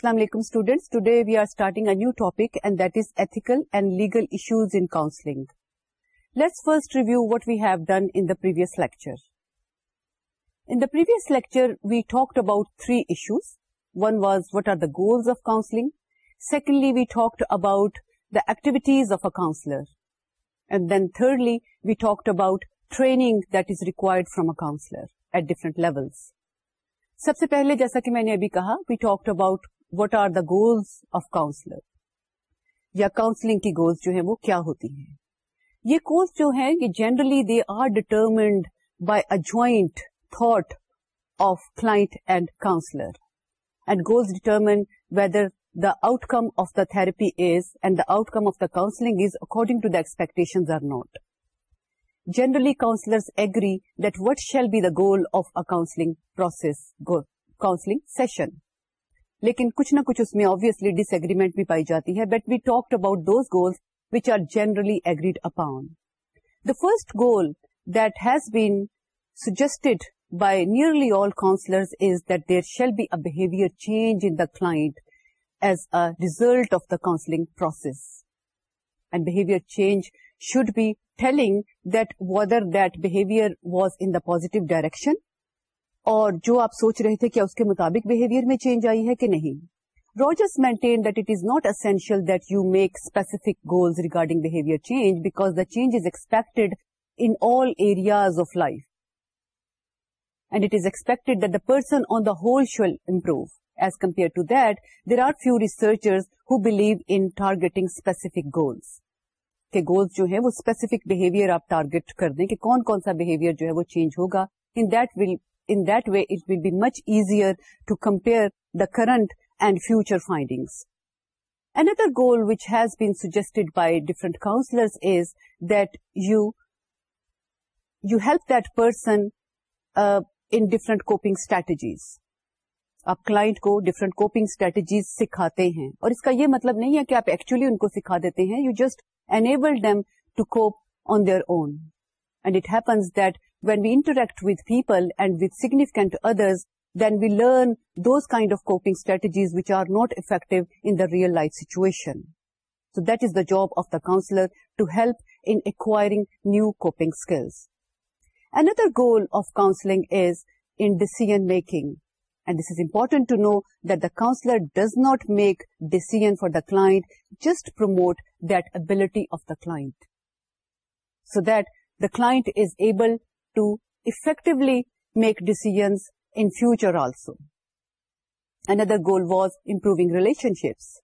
السلام علیکم students today we are starting a new topic and that is ethical and legal issues in counselling let's first review what we have done in the previous lecture in the previous lecture we talked about three issues one was what are the goals of counselling secondly we talked about the activities of a counsellor and then thirdly we talked about training that is required from a counsellor at different levels سب سے پہلے جیسا کہ میں نے ابھی کہا we talk about what are the goals of counsellor یا کاؤنسلنگ کی گولس جو ہیں وہ کیا ہوتی ہیں یہ گولس جو ہیں یہ generally they are determined by a joint thought of and counsellor and goals determined whether the outcome of the therapy is and the outcome of the counselling is according to the expectations are not generally counsellor agree that what shall be the goal of a counselling process counselling session لیکن کچھ نہ کچھ اس میں obviously ڈس agreement بھی پائی جاتی ہے but we talked about those goal which are generally agreed upon the first goal that has suggested by nearly all counsellors is that there shall be a behaviour change in the Claus result of the counselling process and behaviour change should be Tang that whether that behaviour was in positive direction اور جو آپ سوچ رہے تھے کہ اس کے مطابق بہیویئر میں چینج آئی ہے کہ نہیں Rogers maintain that it is not essential that you make specific goals regarding behaviour change the change of life and it is expect the person on the whole shall improve as compare to that there are few researchers who believe in targeting specific goals goals جو ہے وہ specific behaviour آپ target کر دیں کہ کون کون سا بہیویئر جو ہے وہ چینج ہوگا ان دل in that way it will be much easier to compare the current and future findings. Another goal which has been suggested by different counselors is that you you help that person uh, in different coping strategies. آپ client کو different coping strategies سکھاتے ہیں اور اس کا یہ مطلب نہیں ہے کہ آپ ایکچولی ان کو سکھا دیتے ہیں you just enable them to cope on their own and it happens that when we interact with people and with significant others, then we learn those kind of coping strategies which are not effective in the real life situation. So that is the job of the counselor, to help in acquiring new coping skills. Another goal of counseling is in decision making. And this is important to know that the counselor does not make decision for the client, just promote that ability of the client, so that the client is able to effectively make decisions in future also. Another goal was improving relationships.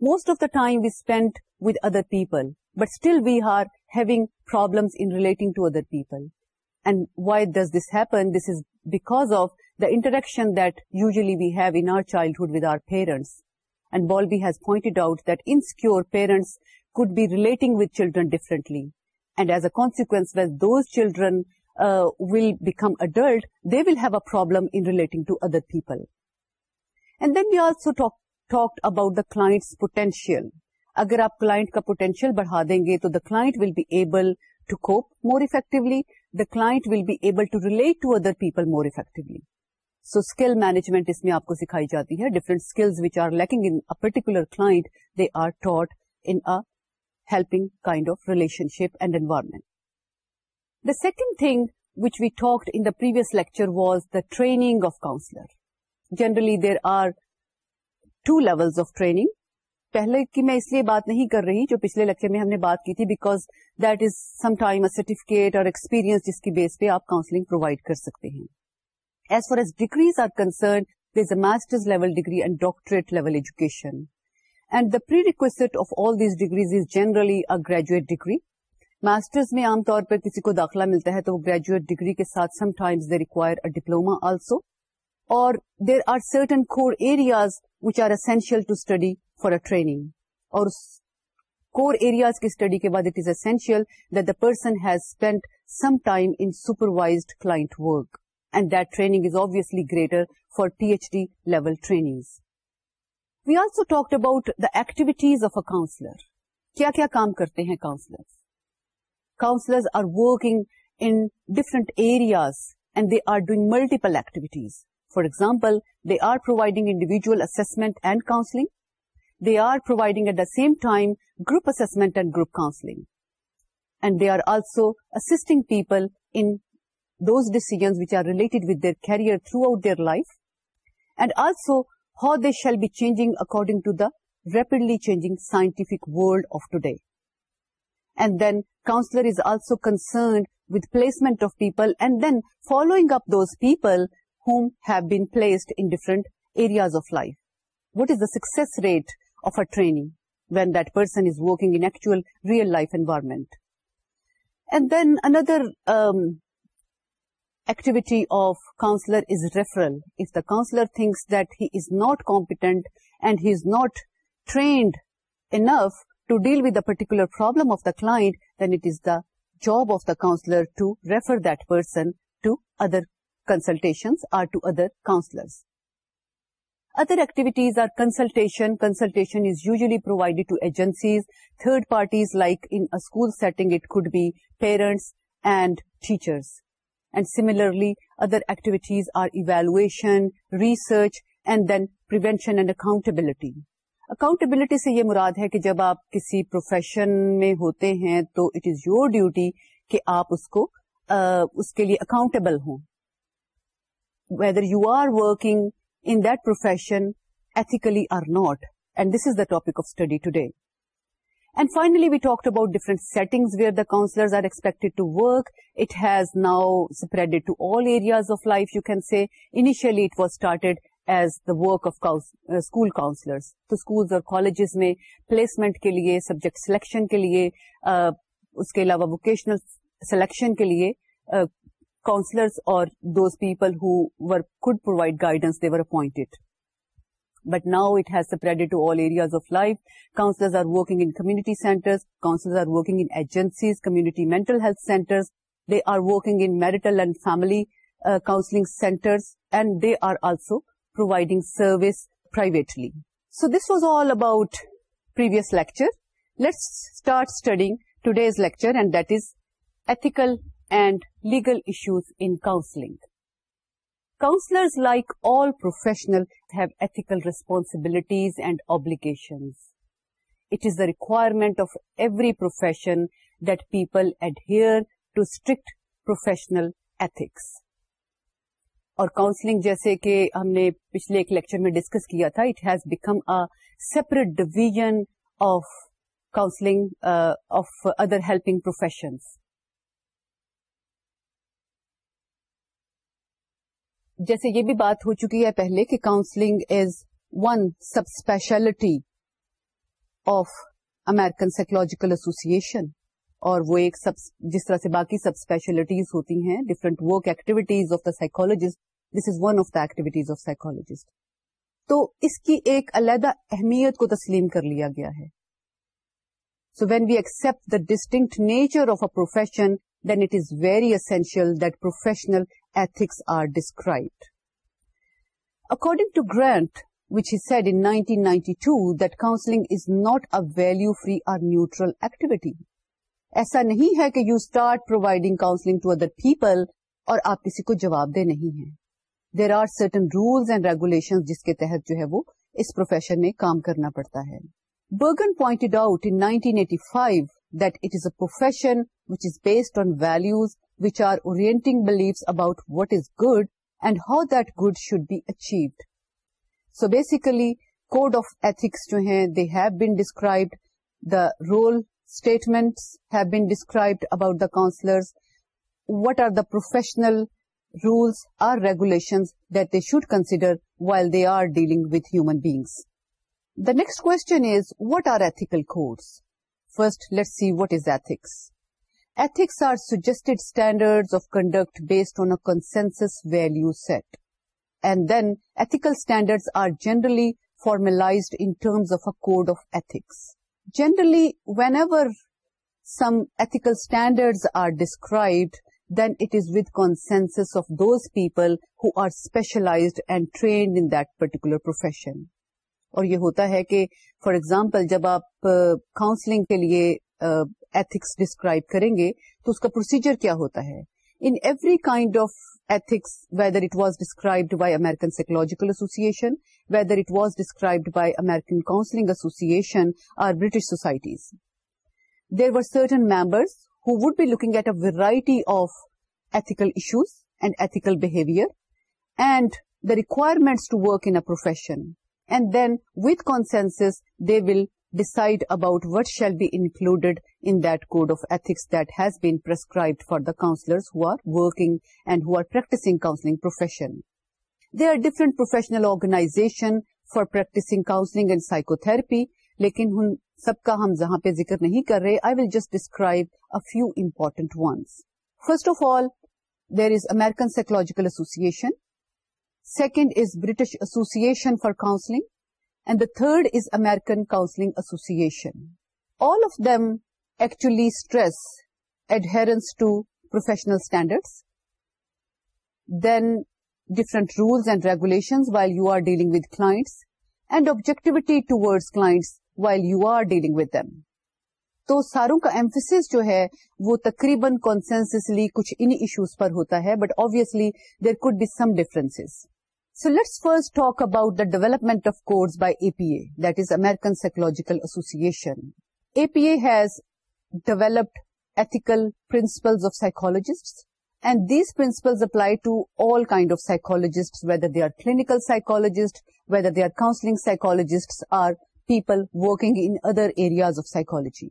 Most of the time we spent with other people, but still we are having problems in relating to other people. And why does this happen? This is because of the interaction that usually we have in our childhood with our parents. And Bowlby has pointed out that insecure parents could be relating with children differently. And as a consequence, when those children will become adult they will have a problem in relating to other people and then we also talked about the class potential اگر آپ client کا potential بڑھا دیں گے تو the client will be able to cope more effectively the client will be able to relate to other people more effectively so skill management اس میں آپ کو سکھائی جاتی ہے different skills which are lacking in particular client they are taught in helping kind of relationship and environment the second thing which we talked in the previous lecture was the training of counsellor generally there are two level of training. پہلے کی میں اس لیے بات نہیں کر رہی جو پچھلے لیکچر میں ہم نے بات کی تھی because that is some time certificate اور ایکسپیرینس جس کی بیس پہ آپ کاؤنسلنگ پرووائڈ کر سکتے ہیں as far as degrees are concern is a masters level degree and doctorate level education and the prerequisite of all these degrees is generally a graduate degree masters میں عام طور پر کسی کو داخلہ ملتا ہے تو وہ گریجویٹ ڈگری کے ساتھ sometimes they require a diploma also اور there are certain core areas which are essential to study for a training اور کور ایریاز کی اسٹڈی کے بعد it is essential that the person has spend some time in supervised client work and that training is obviously greater for P H D level trainings we also talk about the activities of a counsellor کیا کیا کام کرتے ہیں counsellor counselors are working in different areas and they are doing multiple activities. For example, they are providing individual assessment and counseling. They are providing at the same time group assessment and group counseling. And they are also assisting people in those decisions which are related with their career throughout their life, and also how they shall be changing according to the rapidly changing scientific world of today and then counselor is also concerned with placement of people and then following up those people whom have been placed in different areas of life. What is the success rate of a trainee when that person is working in actual real life environment? And then another um, activity of counselor is referral. If the counselor thinks that he is not competent and he is not trained enough to deal with the particular problem of the client, then it is the job of the counselor to refer that person to other consultations or to other counselors. Other activities are consultation. Consultation is usually provided to agencies, third parties, like in a school setting it could be parents and teachers. And similarly, other activities are evaluation, research, and then prevention and accountability. Accountability سے یہ مراد ہے کہ جب آپ کسی profession میں ہوتے ہیں تو اٹ از یور ڈیوٹی کہ آپ اس کو uh, اس کے لیے اکاؤنٹیبل ہوں whether you are working in that profession ethically or not and this is the topic of study today and finally we talk about different setting where the counsellors are expect to work it has now spreaded to all areas of life you can see initially it was started as the work of school counsellors تو schools اور colleges میں placement کے لیے subject selection کے لیے uh, اس کے علاوہ ووکیشنل سلیکشن کے لیے کاؤنسلرس uh, اور those people who were could provide guidance they were appointed But now it has spreaded to all areas of life. Counselors are working in community centers. Counselors are working in agencies, community mental health centers. They are working in marital and family uh, counseling centers. And they are also providing service privately. So this was all about previous lecture. Let's start studying today's lecture, and that is ethical and legal issues in counseling. Counselors, like all professionals, have ethical responsibilities and obligations. It is the requirement of every profession that people adhere to strict professional ethics. اور counselling جیسے کہ ہم نے پچھلے ایک lecture میں discuss کیا تھا it has become a separate division of counselling of other helping profession جیسے یہ بھی بات ہو چکی ہے پہلے کہ counselling is one sub speciality of American psychological association اور وہ ایک سب جس طرح سے باقی سب اسپیشلٹیز ہوتی ہیں different work activities of the psychologist this is one of the activities of psychologist تو اس کی ایک علیحدہ اہمیت کو تسلیم کر لیا گیا ہے so when we accept the distinct nature of a profession then it is very essential that professional ethics are described according to Grant which said nineteen ninety counselling is not a value free or neutral activity ایسا نہیں ہے کہ you start providing counselling to other people اور آپ کسی کو جواب دے نہیں ہیں there are certain rules and regulation جس کے تحت جو ہے وہ اس پروفیشن میں کام کرنا پڑتا ہے Bergin pointed out in eighty five that it is a profession which is based on values which are orienting beliefs about what is good and how that good should be achieved so basically code of ethics جو ہیں they have been described the rule statement have been described about the counsellors what are the professional rules or regulations that they should consider while they are dealing with human beings. The next question is, what are ethical codes? First, let's see what is ethics. Ethics are suggested standards of conduct based on a consensus value set. And then ethical standards are generally formalized in terms of a code of ethics. Generally, whenever some ethical standards are described, then it is with those of those people specialized and and trained in particular profession اور یہ ہوتا ہے کہ for example جب آپ counselling کے لیے ethics describe کریں گے تو اس کا پروسیجر کیا ہوتا ہے in every kind of ethics whether it was described by American psychological association whether it was described by American counselling association or British societies there are certain members who would be looking at a variety of ethical issues and ethical behavior and the requirements to work in a profession. And then with consensus, they will decide about what shall be included in that code of ethics that has been prescribed for the counselors who are working and who are practicing counseling profession. There are different professional organizations for practicing counseling and psychotherapy, lekin سب کا ہم جہاں پہ ذکر نہیں کر رہے I will just describe a few important ones first of all there is American psychological association second is British association for counselling and the third is American counselling association all of them actually stress adherence to professional standards then different rules and regulation while you are dealing with clients and objectivity to clients while you are dealing with them تو ساروں کا ایمفیس جو ہے وہ تقریباً کانسینسلی کچھ ان issues پر ہوتا ہے but obviously there could be some difference so let's first talk about the development of codes by A P A that is American psychological association A P A has developed ethical principle of psychologist and these principle apply to all kind of psychologist whether they are clinical psychologist whether they are counselling psychologist or people working in other areas of psychology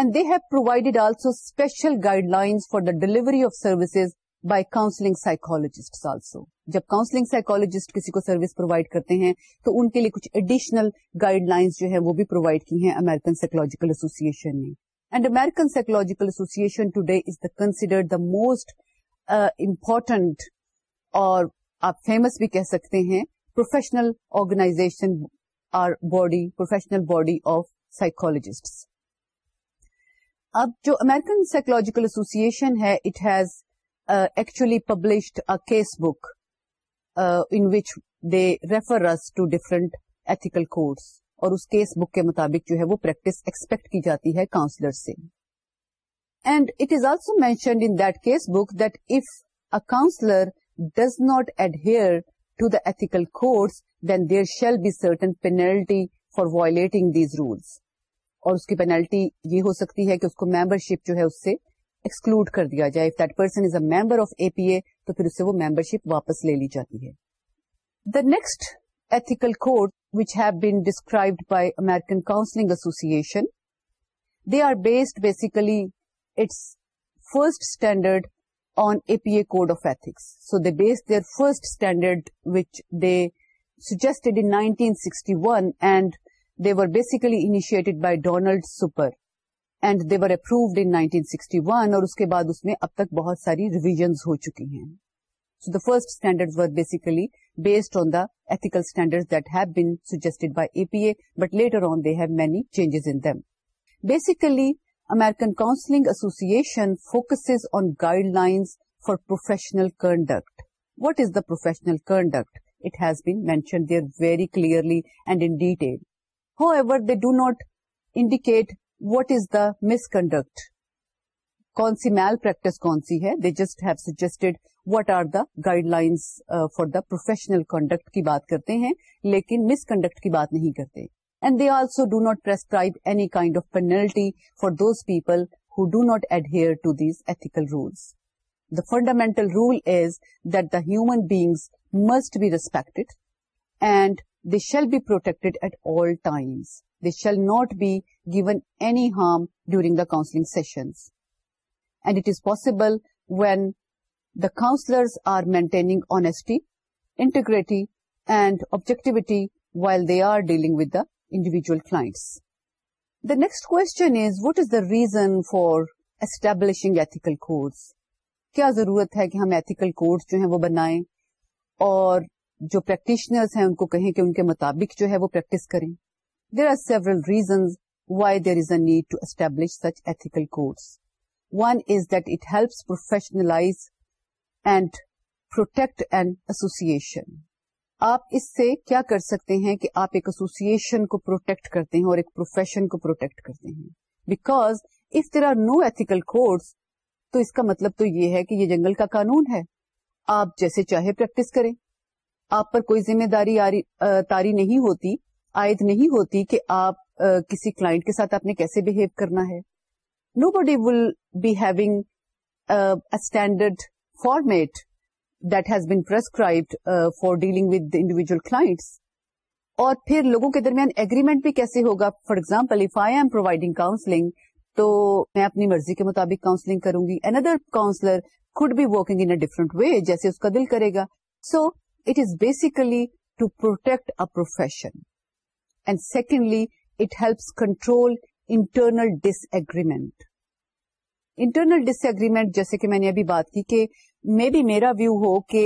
and they have provided also special guidelines for the delivery of services by counselling psychologist also جب counselling psychologist کسی کو service provide کرتے ہیں تو ان کے لیے کچھ ایڈیشنل گائیڈ لائنس جو ہے وہ بھی پرووائڈ کی ہیں امیرکن سائکولوجیکل ایسوسن نے and American psychological association today is the consider the most important اور آپ فیمس بھی کہہ سکتے ہیں پروفیشنل آرگنائزیشن ر body professional body of psychologist اب جو امیرکن سائکولوجیکل ایسوسیئشن ہے it has actually published a case book inch the refers to different ethical codes اور اس کیس بک کے مطابق جو ہے وہ پریکٹس ایکسپیکٹ کی جاتی ہے کاؤنسلر سے and it is also mentioned in the case book that if a counsellor does not adhere to the ethical codes then there shall be certain penalty for violating these rules اور اس کی penalty یہ ہو سکتی ہے کہ اس کو ممبر شپ جو ہے اس سے ایکسکلوڈ کر دیا جائے that person is a member of A P A تو پھر اس سے وہ ممبر شپ واپس لے لی جاتی ہے the next ethical code which have been described by American counselling association they are based basically it's first standard on A P A code of ethics so they base their first standard which they sixty one they were basically initiated by Donald Super and they were approved in sixty one اور اس کے بعد اس میں اب تک بہت ساری ریویژ ہو چکی ہیں so the first standards were basically based on the ethical standard that have been stated by A P A but later on the ہے basically American association focuses on guidelines for professional conduct what is the professional conduct it has been mentioned there very clearly and in detail however they do not indicate what is the misconduct کون سی malpractice کون سی ہے they just have suggested what are the guidelines for the professional conduct کی بات کرتے ہیں لیکن مس کنڈکٹ کی بات نہیں کرتے and they also do not prescribe any kind of penalty for those people who do not adhere to these ethical rules the fundamental rule is درٹ the human beings must be respect and they shall be protect at all times they shall not be given any harm during the counselling sessions and it is possible when the counsellors are maintaining honesty integrity and objectivity while they are dealing with the individual clients the next one is what is the reason for establishing ethical codes کیا ضرورت ہے کہ ہم ethical code جو ہے وہ بنائیں اور جو پریکٹیشنرز ہیں ان کو کہیں کہ ان کے مطابق جو ہے وہ پریکٹس کریں there are several reasons why there is a need to establish such ethical one is that it helps professionalize and protect and association آپ اس سے کیا کر سکتے ہیں کہ آپ ایک ایسوسیشن کو پروٹیکٹ کرتے ہیں اور ایک پروفیشن کو پروٹیکٹ کرتے ہیں because if there are no ethical تو اس کا مطلب تو یہ ہے کہ یہ جنگل کا قانون ہے آپ جیسے چاہے پریکٹس کریں آپ پر کوئی ذمہ داری تاری نہیں ہوتی عائد نہیں ہوتی کہ آپ کسی کلائنٹ کے ساتھ آپ نے کیسے بہیو کرنا ہے nobody will be having standard format that has been prescribed for dealing with individual class اور پھر لوگوں کے درمیان اگریمنٹ بھی کیسے ہوگا for example if I am providing counselling تو میں اپنی مرضی کے مطابق کاؤنسلنگ کروں گی اندر counsellor could be working in a different way جیسے اس کا دل کرے گا so it is basically to protect a profession and secondly it helps control internal disagreement internal disagreement جیسے کہ میں نے ابھی بات کی کہ مے بی میرا ویو ہو کہ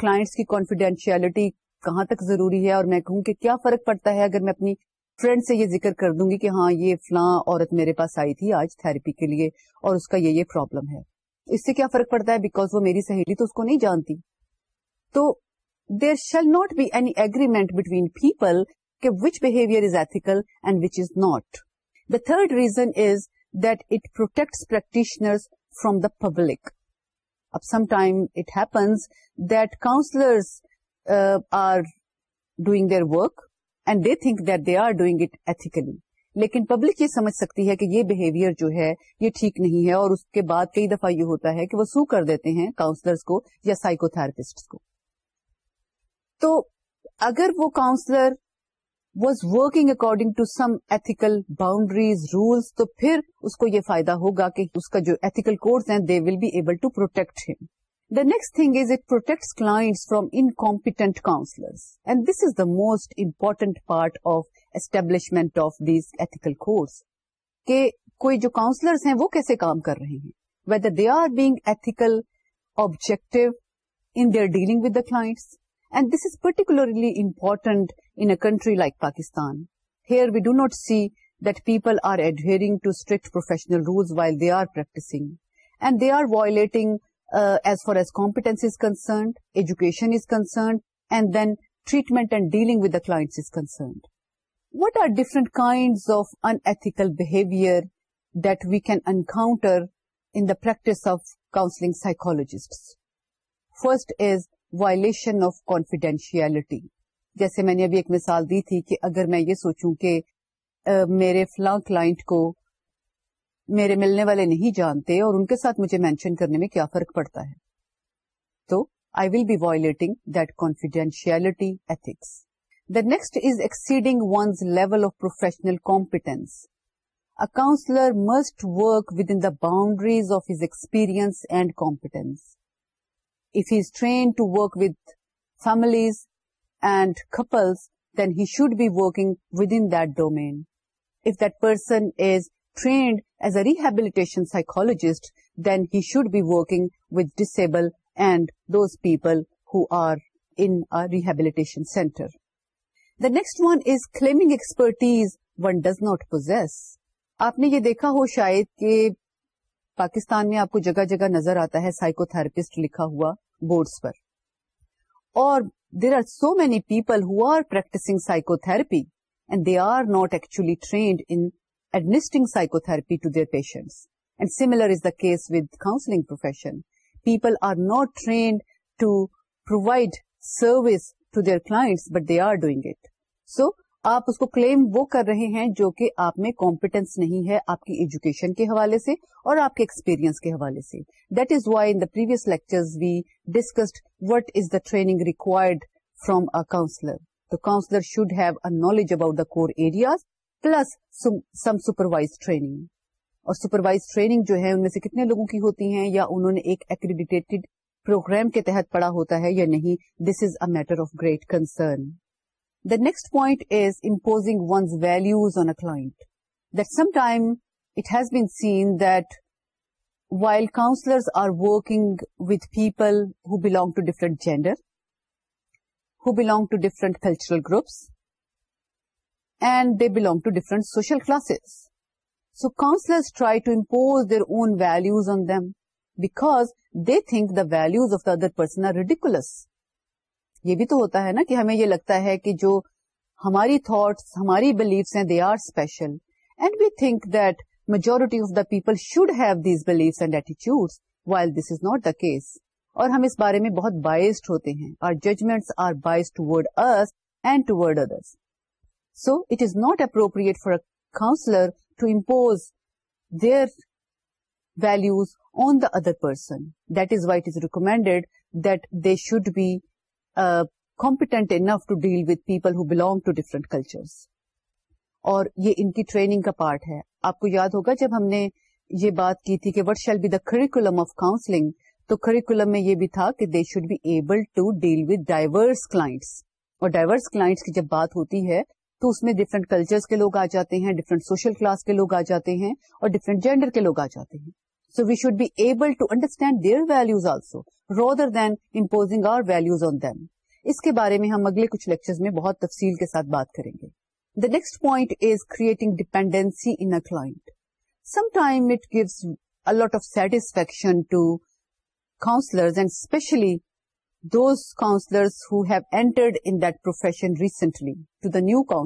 کلائنٹس کی کانفیڈینشلٹی کہاں تک ضروری ہے اور میں کہوں کہ کیا فرق پڑتا ہے اگر میں اپنی فرینڈ سے یہ ذکر کر دوں گی کہ ہاں یہ فلاں عورت میرے پاس آئی تھی آج تھراپی کے لیے اور اس کا یہ یہ پرابلم ہے اس سے کیا فرق پڑتا ہے بیکاز وہ میری سہیلی تو اس کو نہیں جانتی تو there shall not be any agreement between people کہ which behaviour is ethical and which is not the third reason is that it protects practitioner from the public اب some time it happens that counsellor are doing their work and they think that they are doing it ethically لیکن public یہ سمجھ سکتی ہے کہ یہ behaviour جو ہے یہ ٹھیک نہیں ہے اور اس کے بعد کئی دفعہ یہ ہوتا ہے کہ وہ سو کر دیتے ہیں کاؤنسلر کو یا سائیکو تھراپسٹ کو تو اگر وہ counsellor was working according to some ethical boundaries rules تو پھر اس کو یہ فائدہ ہوگا کہ اس کا جو ایتھیکل کورس ہیں they will be able to protect ہم the next thing is it protects clients from incompetent counsellors and this is the most important part of establishment of the ethical codes کے کوئی جو counsellors ہیں وہ کیسے کام کر رہے ہیں whether they are being ethical objective in their dealing with the class and this is particularly important country like Pakistan here we do not see that people are adhering to strict professional rules while they are practising and they are violating as far as is concerned education is concerned and then treatment and dealing with the class is concerned what are different kind of unethical behaviour that we can encounter in the practice of counselling psychologist first is violation of confidentiality جیسے میں نے ابھی ایک مثال دی تھی کہ اگر میں یہ سوچوں کہ میرے فلاں کلائنٹ کو میرے ملنے والے نہیں جانتے اور ان کے ساتھ مجھے مینشن کرنے میں کیا فرق پڑتا ہے تو I will be violating that confidentiality ethics the next is exceeding one's level of professional a counsellor must work with in the boundaries of his experience and competence if with families and couples then he should be working with in that domain If that person is trained as a rehabilitation psychologist, then he should be working with disabled and those people who are in a rehabilitation center. The next one is claiming expertise one does not possess. آپ نے یہ دیکھا ہو شاید کہ پاکستان میں آپ کو جگہ جگہ نظر آتا ہے سائیکو تھراپسٹ لکھا ہوا بورڈس پر اور there are so many people who are practising psychotherapy and they are not actually trained in administering psychotherapy to their patients. And similar is the case with counseling profession. People are not trained to provide service to their clients, but they are doing it. So, آپ اس کو claim وہ کر رہے ہیں جو کہ آپ میں کمپیٹنس نہیں ہے آپ کی ایجوکیشن کے حوالے سے اور آپ کے ایکسپیرئنس کے حوالے سے that is why in the previous lecture we discussed what is the training required from a counsellor تو counsellor should have a knowledge about the core areas plus some supervise training اور supervise training جو ہے ان میں سے کتنے لوگوں کی ہوتی ہیں یا انہوں نے ایک ایکریڈیٹیڈ پروگرام کے تحت پڑا ہوتا ہے یا نہیں this is a matter of great concern the next point is imposing one's values on a that some time it has been seen that while counsellors are working with people who belong to different gender who belong to different cultural groups and they belong to different social classes so counsellor try to impose their own well back they think the values of the other persons یہ بھی تو ہوتا ہے نا کہ ہمیں یہ لگتا ہے کہ جو ہماری تھاٹس ہماری بلیفس ہیں they are special and we think that majority of the people should have these beliefs and ایٹیچیوڈ while this is not the case اور ہم اس بارے میں بہت بائسڈ ہوتے ہیں اور judgements are biased ٹوڈ ارس and ٹوڈ others so it is not appropriate to to impose values values on the other person is is why it is recommended that they should be competent enough to deal with people who belong to different cultures. اور یہ ان کی training کا part ہے آپ کو یاد ہوگا جب ہم نے یہ بات کی تھی کہ what shall be the curriculum of counselling تو کریکولم میں یہ بھی تھا کہ they should be able to deal with diverse class اور ڈائیورس کلاس کی جب بات ہوتی ہے تو اس میں ڈفرینٹ کلچر کے لوگ آ جاتے ہیں ڈفرینٹ سوشل کلاس کے لوگ آ جاتے ہیں اور ڈفرینٹ جینڈر کے لوگ آ جاتے ہیں so we should be able to understand their values also rather than imposing our values on them اس کے بارے میں ہم اگلے کچھ لیکچر میں بہت تفصیل کے ساتھ بات کریں گے the next point is creating dependency in some time it gives a lot of satisfaction to counsellor and especially those who hatred into profession recently to the new کا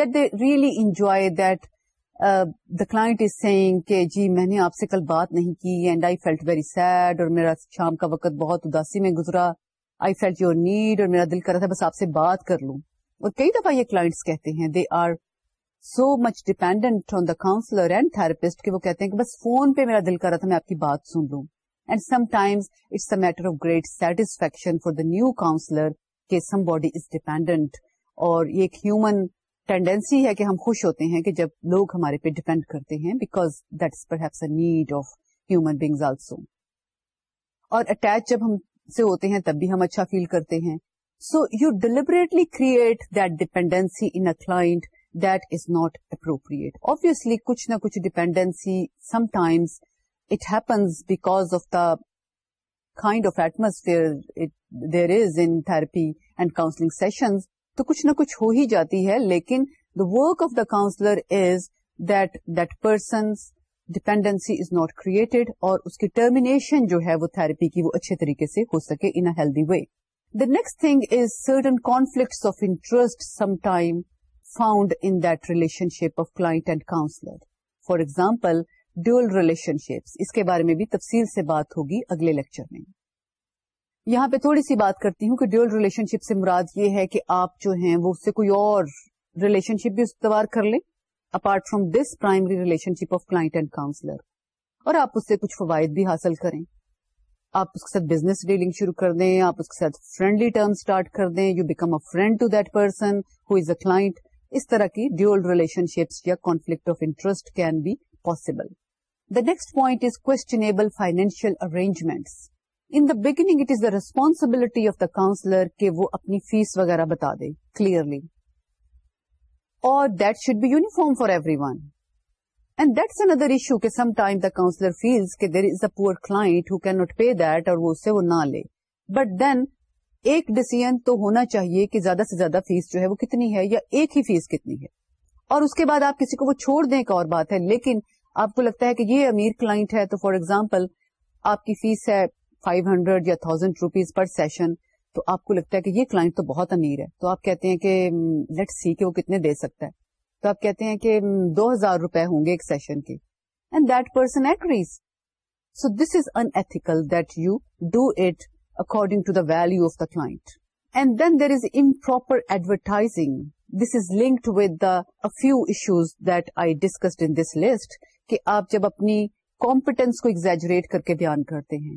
really enjoy class is saying میں نے آپ سے کل بات نہیں کی and I felt very sad اور میرا شام کا وقت بہت اداسی میں گزرا آئی فیلٹ یور نیڈ اور میرا دل کر رہا تھا بس آپ سے بات کر لوں اور کئی دفعہ یہ کلائنٹس کہتے ہیں they are so much dependent on the counsellor and therapist کہ وہ کہتے ہیں کہ بس فون پہ میرا دل کر رہا تھا میں آپ کی بات سن لوں and sometimes it's a matter of great satisfaction for the new counsellor کہ سم باڈی از ڈیپینڈنٹ اور یہ ایک ہیومن ٹینڈینسی ہے کہ ہم خوش ہوتے ہیں کہ جب لوگ ہمارے پہ ڈیپینڈ کرتے ہیں because that is perhaps a need of human beings also اور اٹیچ جب ہم سے ہوتے ہیں تب بھی ہم اچھا فیل کرتے ہیں so you deliberately create that dependency in a client that is not appropriate obviously کچھ نہ کچھ dependency sometimes it happens because of the kind of atmosphere there is انپی اینڈ کاؤنسلنگ سیشنز تو کچھ نہ کچھ ہو ہی جاتی ہے لیکن the work of the counsellor is that that person dependency is not created اور اس کی ٹرمینیشن جو ہے وہ تھرپی کی وہ اچھے طریقے سے ہو سکے anyway the next thing is certain conflict of interest some time found in that relationship of client and counsellor for example dual relationships اس کے بارے میں بھی تفصیل سے بات ہوگی اگلے لیکچر میں یہاں پہ تھوڑی سی بات کرتی ہوں کہ ڈیول ریلیشن شپ سے مراد یہ ہے کہ آپ جو ہیں وہ اس سے کوئی اور ریلیشن شپ بھی استوار کر لیں apart from this primary relationship of and counsellor اور آپ اس سے کچھ فوائد بھی حاصل کریں آپ اس کے ساتھ بزنس ڈیلنگ شروع کر دیں آپ اس کے ساتھ فرینڈلی ٹرم اسٹارٹ کر دیں you become a friend to that person who is a client اس طرح کی ڈیول ریلیشن شپس یا conflict of interest can be possible the next point is کونشیل arrangement انگینگزبلٹی آف دا کاؤنسلر کہ وہ اپنی فیس وغیرہ بتا دے کلیئرلی اور دیٹ شوڈ بھی uniform for every one and that's another issue کہ some time the counsellor feels there is a poor کلا کین نوٹ پے دیٹ اور وہ اس سے وہ نہ لے بٹ دین ایک ڈسیزن تو ہونا چاہیے کہ زیادہ سے زیادہ فیس جو ہے کتنی ہے یا ایک ہی فیس کتنی ہے اور اس کے بعد آپ کسی کو وہ چھوڑ دیں اور بات ہے لیکن آپ کو لگتا ہے کہ یہ امیر کلائنٹ ہے تو فار ایگزامپل آپ کی فیس ہے فائیو ہنڈریڈ یا تھاؤزینڈ روپیز پر سیشن تو آپ کو لگتا ہے کہ یہ کلائنٹ تو بہت امیر ہے تو آپ کہتے ہیں کہ لیٹ سی کہ وہ کتنے دے سکتا ہے تو آپ کہتے ہیں کہ دو ہزار روپے ہوں گے ایک سیشن کے and that person agrees so this is unethical that you do it according to the value of the client and then there is improper advertising this is linked with the few issues that I discussed in this list کہ آپ جب اپنی competence کو exaggerate کر کے بیان کرتے ہیں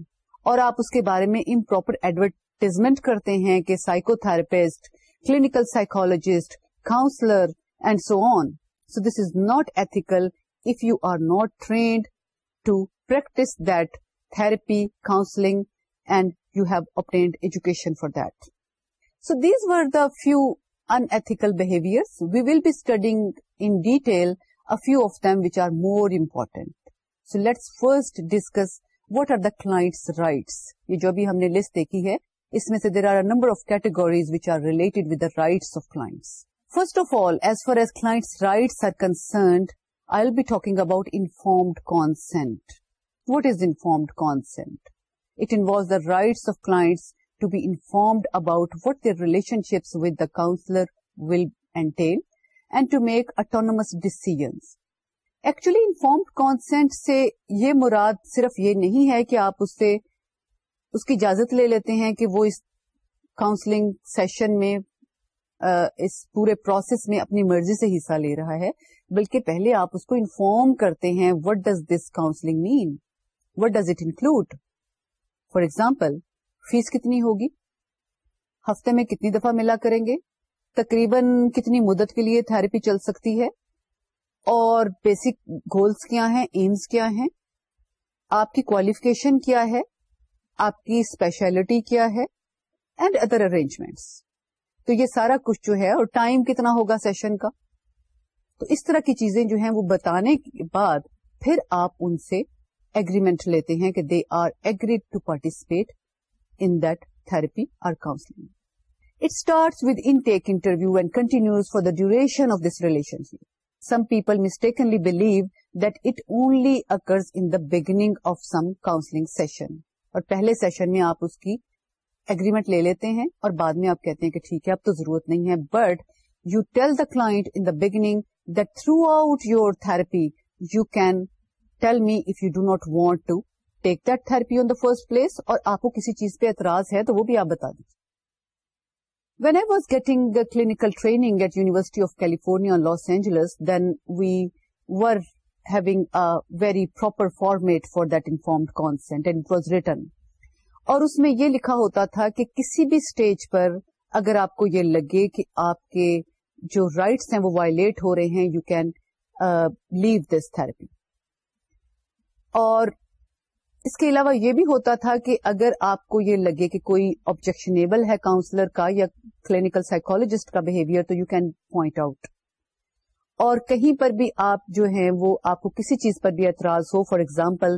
اور آپ اس کے بارے میں ان پراپر ایڈورٹیزمنٹ کرتے ہیں کہ psychotherapist clinical psychologist counsellor and so on so this is not ethical if you are not trained to practise that therapy counselling and you have اپٹینڈ education for that so these were the few unethical behaviour we will be studying in detail a few of them which are more important so let's first discuss what are the client rights یہ جو بھی ہم نے list دیکھی ہے اس میں سے there are number of categories which are related with the rights of client first of all as far as client rights are concerned I will be talking about informed consent what is informed consent it involves the rights of client to be informed about what the relationship with the counsellor will maintain and to make autonomous decisions actually informed consent سے یہ مراد صرف یہ نہیں ہے کہ آپ اس سے اس کی اجازت لے لیتے ہیں کہ وہ اس کاؤنسلنگ سیشن میں اس پورے پروسیس میں اپنی مرضی سے حصہ لے رہا ہے بلکہ پہلے آپ اس کو انفارم کرتے ہیں what does this counselling mean what does it include for example fee کتنی ہوگی ہفتے میں کتنی دفعہ ملا کریں گے تقریباً کتنی مدت کے لیے تھراپی چل سکتی ہے اور بیسک گولس کیا ہیں ایمس کیا ہیں آپ کی کوالیفکیشن کیا ہے آپ کی اسپیشلٹی کیا ہے اینڈ ادر ارینجمنٹس تو یہ سارا کچھ جو ہے اور ٹائم کتنا ہوگا سیشن کا تو اس طرح کی چیزیں جو ہیں وہ بتانے کے بعد پھر آپ ان سے اگریمنٹ لیتے ہیں کہ they are agreed to participate in that therapy اور counselling it starts with intake interview and continues for the duration of this relationship some people mistakenly believe that it only occurs in the beginning of some counselling session اور پہلے session میں آپ اس کی agreement لے لیتے ہیں اور بعد میں آپ کہتے ہیں کہ ٹھیک ہے اب تو ضرورت نہیں ہے but you tell the client in the beginning throughout your therapy you can tell me if you do not want to take that therapy on the first place اور آپ کو کسی چیز پہ اعتراض ہے تو وہ بھی آپ بتا دیجیے when I clinical getting at clinical training at University of California Los Angeles then we a having proper very proper format for that informed consent was written اور اس میں یہ لکھا ہوتا تھا کہ کسی بھی اسٹیج پر اگر آپ کو یہ لگے کہ آپ کے جو رائٹس ہیں وہ وائلیٹ ہو رہے ہیں you can leave this therapy اور اس کے علاوہ یہ بھی ہوتا تھا کہ اگر آپ کو یہ لگے کہ کوئی آبجیکشنیبل ہے کاؤنسلر کا یا کلینکل سائیکولوجسٹ کا بہیویئر تو یو کین پوائنٹ آؤٹ اور کہیں پر بھی آپ جو ہیں وہ آپ کو کسی چیز پر بھی اعتراض ہو for example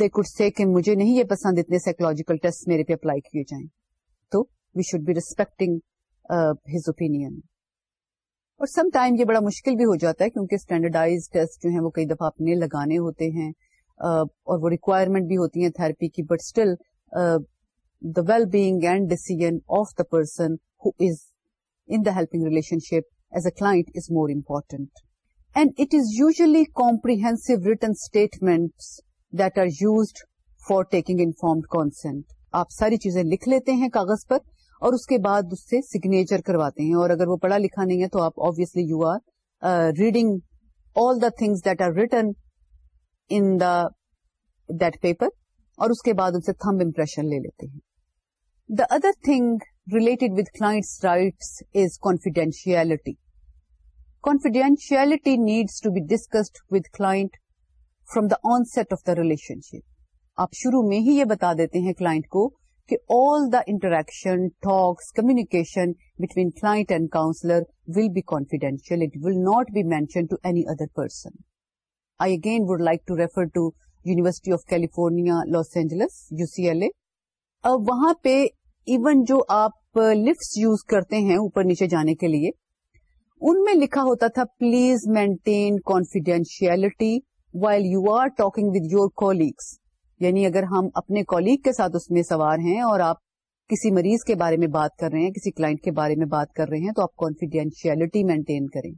they could say کہ مجھے نہیں یہ پسند اتنے سائیکولوجیکل ٹیسٹ میرے پہ اپلائی کیے جائیں تو we should be respecting his opinion اور سم ٹائم یہ بڑا مشکل بھی ہو جاتا ہے کیونکہ اسٹینڈرڈائز ٹیسٹ جو ہیں وہ کئی دفعہ اپنے لگانے ہوتے ہیں اور وہ ریکوائرمنٹ بھی ہوتی ہیں تھراپی کی but still the well being and decision of the person who is in the helping relationship as a client is more important and it is usually comprehensive written statement that are used for taking informed consent آپ ساری چیزیں لکھ لیتے ہیں کاغذ پر اور اس کے بعد اس سے سگنیچر کرواتے ہیں اور اگر وہ پڑھا لکھا نہیں ہے تو آپ obviously you are reading all the things that are written in the that paper اور اس کے بعد ان سے تھمب امپریشن لے لیتے ہیں the other thing related with class rights is confidentiality confidentiality needs to be discussed with client from the onset of the relationship آپ شروع میں ہی یہ بتا دیتے ہیں کلاٹ کو کہ all the interaction talks communication between client and counsellor will be confidential it will not be mention to any other person I again would like to refer to university of California Los Angeles U C L A وہاں پہ even جو آپ lift use کرتے ہیں اوپر نیچے جانے کے لیے ان میں لکھا ہوتا تھا please maintain confidentiality while you are talking with your colleagues یعنی اگر ہم اپنے کولیگ کے ساتھ اس میں سوار ہیں اور آپ کسی مریض کے بارے میں بات کر رہے ہیں کسی کلائنٹ کے بارے میں بات کر رہے ہیں تو آپ کانفیڈینشیلٹی مینٹین کریں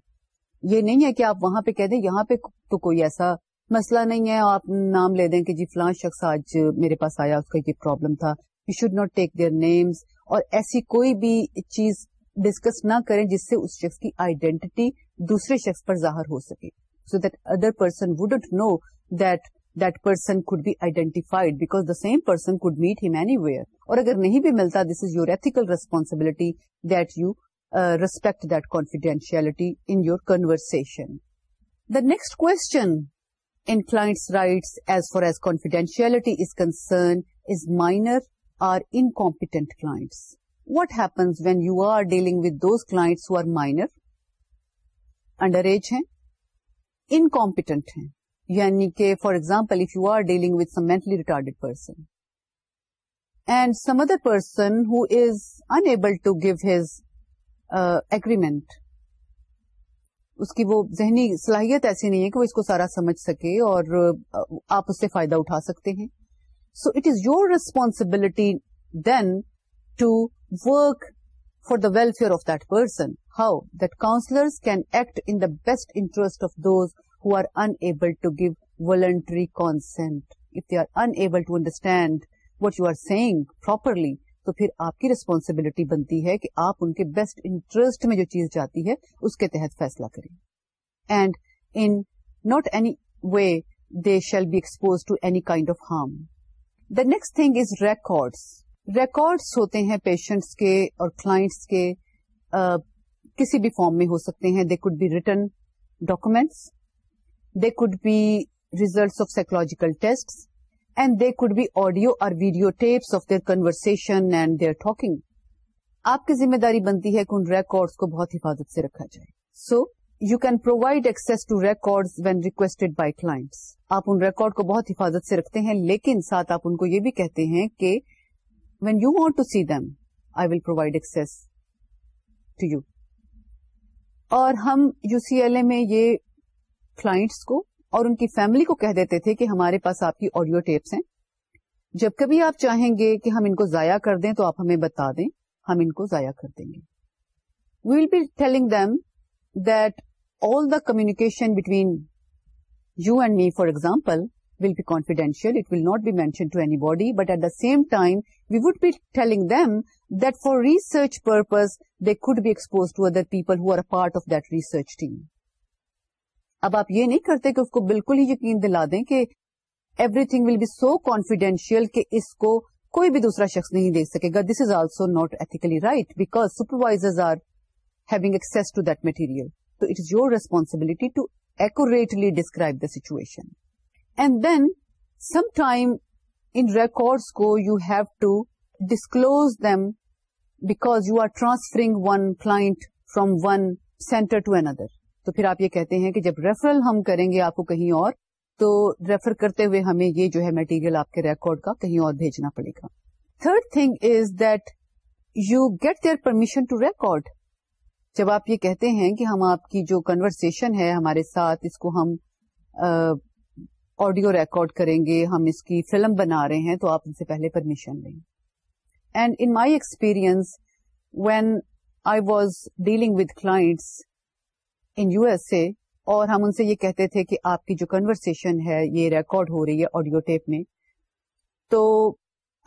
یہ نہیں ہے کہ آپ وہاں پہ کہہ دیں یہاں پہ تو کوئی ایسا مسئلہ نہیں ہے آپ نام لے دیں کہ جی فلاں شخص آج میرے پاس آیا اس کا یہ پرابلم تھا you should not take their names اور ایسی کوئی بھی چیز ڈسکس نہ کریں جس سے اس شخص کی آئیڈینٹی دوسرے شخص پر ظاہر ہو سکے so that other person wouldn't know that that person could be identified because the same person could meet him anywhere اور اگر نہیں بھی ملتا this is your ethical responsibility that you respect that confidentiality in your conversation the next question in client rights as far as confidentiality is concern is minor or incompetent clients what happens when you are dealing with those class are minor under age ہیں incompetent ہیں یعنی کہ for example you are dealing with some mentally retarded person and some other person his unable to give his agreement اس کی وہ ذہنی صلاحیت ایسی نہیں ہے کہ وہ اس کو سارا سمجھ سکے اور آپ اس سے فائدہ اٹھا سکتے ہیں so it is your responsibility then to work for the welfare of that person how that counsellor can act in the best interest of those who are ان give voluntary consent if they are unable to understand what you are saying properly تو پھر آپ کی responsibility بنتی ہے کہ آپ ان کے بیسٹ انٹرسٹ میں جو چیز جاتی ہے اس کے تحت فیصلہ کریں and in not any way they shall be expose to any kind of harm the next thing is records records ہوتے ہیں پیشنٹس کے اور کلائنٹس کے کسی بھی فارم میں ہو سکتے ہیں they could be written documents they could be results of psychological test and they could be audio or video tapes of their conversation and their talking آپ کی ذمہ داری بنتی ہے کہ ان ریکارڈس کو بہت حفاظت سے رکھا جائے so you can provide access to record when requested by client آپ ان ریکارڈ کو بہت حفاظت سے رکھتے ہیں لیکن ساتھ آپ ان کو یہ بھی کہتے ہیں کہ when you want to see them I will provide access to you اور ہم یو سی ایل اے میں یہ کلاٹس کو اور ان کی فیملی کو کہہ دیتے تھے کہ ہمارے پاس آپ کی آڈیو ٹیپس ہیں جب کبھی آپ چاہیں گے کہ ہم ان کو ضائع کر دیں تو آپ ہمیں بتا دیں ہم ان کو ضائع کر دیں گے we will be telling them that all the communication between you and me for example will be confidential it will not be mention to anybody but at the same time we would be telling them that for research purpose they could be exposed to other people who are a part of that research team اب آپ یہ نہیں کرتے کہ اس کو بالکل ہی یقین دلا دیں کہ everything will be so confidential کہ اس کو کوئی بھی دوسرا شخص نہیں دیکھ سکے گا this is also not ethically right because supervisors are having access to that material تو it is your responsibility to actually describe the situation and then some time ان ریکارڈس کو you have to disclose them because you are transferring one client from one centre to another تو پھر آپ یہ کہتے ہیں کہ جب ریفرل ہم کریں گے آپ کو کہیں اور تو ریفر کرتے ہوئے ہمیں یہ جو ہے میٹیریل آپ کے ریکارڈ کا کہیں اور بھیجنا پڑے گا third thing is that you get their permission to record جب آپ یہ کہتے ہیں کہ ہم آپ کی جو کنورسن ہے ہمارے ساتھ اس کو ہم آڈیو ریکارڈ کریں گے ہم اس کی فلم بنا رہے ہیں تو آپ ان سے پہلے پرمیشن لیں and in my experience when I was dealing with clients in U S A اور ہم ان سے یہ کہتے تھے کہ آپ کی جو کنورسن ہے یہ ریکارڈ ہو رہی ہے آڈیو ٹیپ میں تو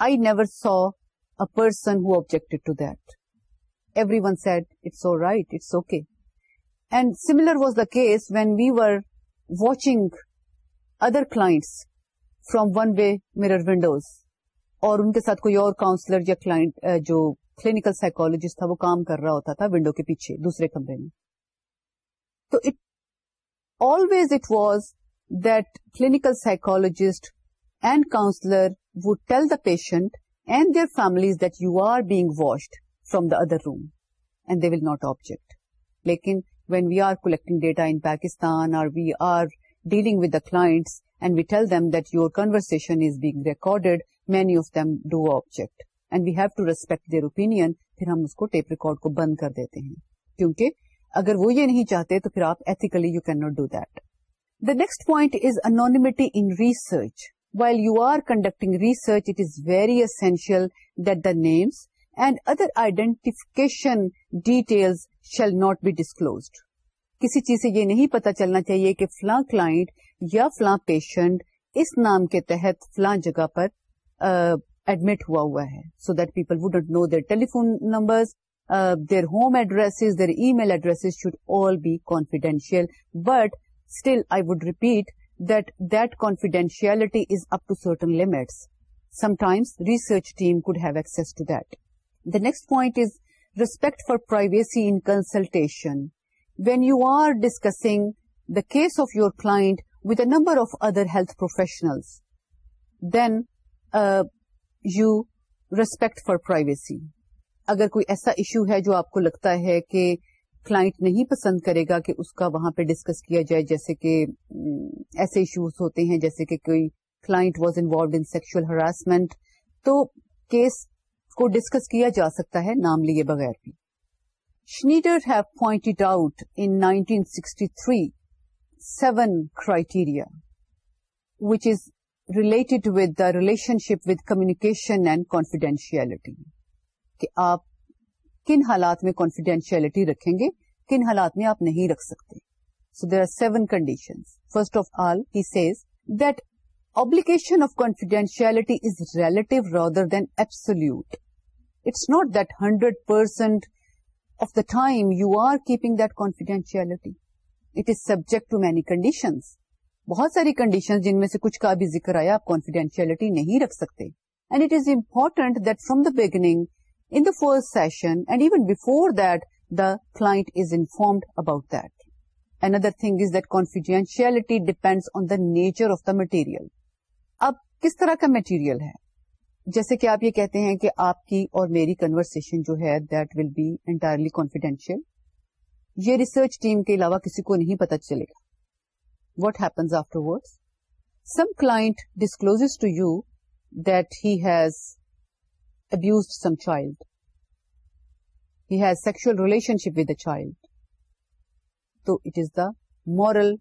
I never saw a person who object to that everyone said it's all right it's okay and similar was the case when we were watching other class from one way mirror windows اور ان کے ساتھ کوئی اور counsellor یا client جو clinical psychologist تھا وہ کام کر رہا ہوتا تھا ونڈو کے پیچھے دوسرے کمرے میں تو it always it was that clinical psychologist and counsellor would tell the patient and their families that you are being watched from the other room and they will not object لیکن when we are collecting data in Pakistan اور we are dealing with the class and we tell them that your conversation is being recorded many of them do object and we have to respect their opinion پھر ہم اس کو tape record کو بند کر دیتے ہیں کیونکہ اگر وہ یہ نہیں چاہتے تو پھر آپ ethically you can not do that the next point is anonymity in research while you are conducting research it is very essential that the names and other identification details shall not be disclosed کسی چیز سے یہ نہیں پتا چلنا چاہیے کہ فلاں کلائنٹ یا فلاں پیشنٹ اس نام کے تحت فلاں جگہ پر ایڈمٹ ہوا ہوا ہے so that people would know the telephone numbers their home addresses, their email addresses should all be confidential. But still, I would repeat that confidentiality is up to certain limits. Sometimes research team could have access to that. The next point is respect for privacy in consultation. When you are discussing the case of your client with a number of other health professionals, then uh, you respect for privacy. اگر کوئی ایسا issue ہے جو آپ کو لگتا ہے کہ کلائنٹ نہیں پسند کرے گا کہ اس کا وہاں پہ ڈسکس کیا جائے جیسے کہ ایسے ایشوز ہوتے ہیں جیسے کہ کوئی client was involved in sexual harassment تو کیس کو ڈسکس کیا جا سکتا ہے نام لیے بغیر بھی Schneider have point out in nineteen sixty three seven criteria which is related with the relationship with communication and confidentiality کہ آپ کن حالات میں کانفیڈینشلٹی رکھیں گے کن حالات میں آپ نہیں رکھ سکتے so there are seven condition first of all that obligation of confidentiality is relative rather than absolute it's not that hundred percent of the time you are keeping that confidentiality it is subject to many conditions بہت ساری condition جن میں سے کچھ کا بھی ذکر آیا آپ کانفیڈینشیلٹی نہیں رکھ سکتے and it is important that from the beginning in the first session and even before that the client is informed about that. Another thing is that confidentiality depends on the nature of the material. اب کس طرح کا material ہے جیسے کہ آپ یہ کہتے ہیں کہ آپ کی اور میری کنورسن جو ہے that will be entirely confidential یہ ریسرچ ٹیم کے علاوہ کسی کو نہیں پتا چلے گا what happens afterward some class disclose to you that has child. He has sexual relationship with ship child. So it is the moral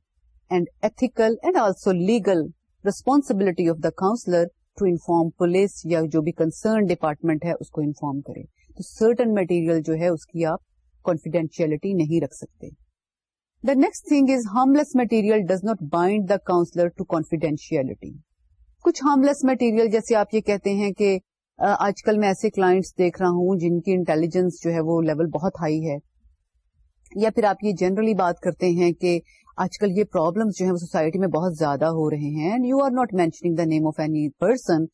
and ethical and also legal responsibility of the counselor to inform police یا جو بھی concern department ہے اس کو inform کرے تو certain material جو ہے اس کی آپ کانفیڈینشیلٹی نہیں رکھ سکتے the next thing is less material does not bind the counsellor to confidentiality کچھ لیس مٹیریل جیسے آپ یہ کہتے ہیں کہ آج کل میں ایسے کلائنٹس دیکھ رہا ہوں جن کی انٹیلیجنس جو ہے وہ لیول بہت ہائی ہے یا پھر آپ یہ جنرلی بات کرتے ہیں کہ آج کل یہ پرابلمس جو ہے سوسائٹی میں بہت زیادہ ہو رہے ہیں and you are not mentioning the name of any person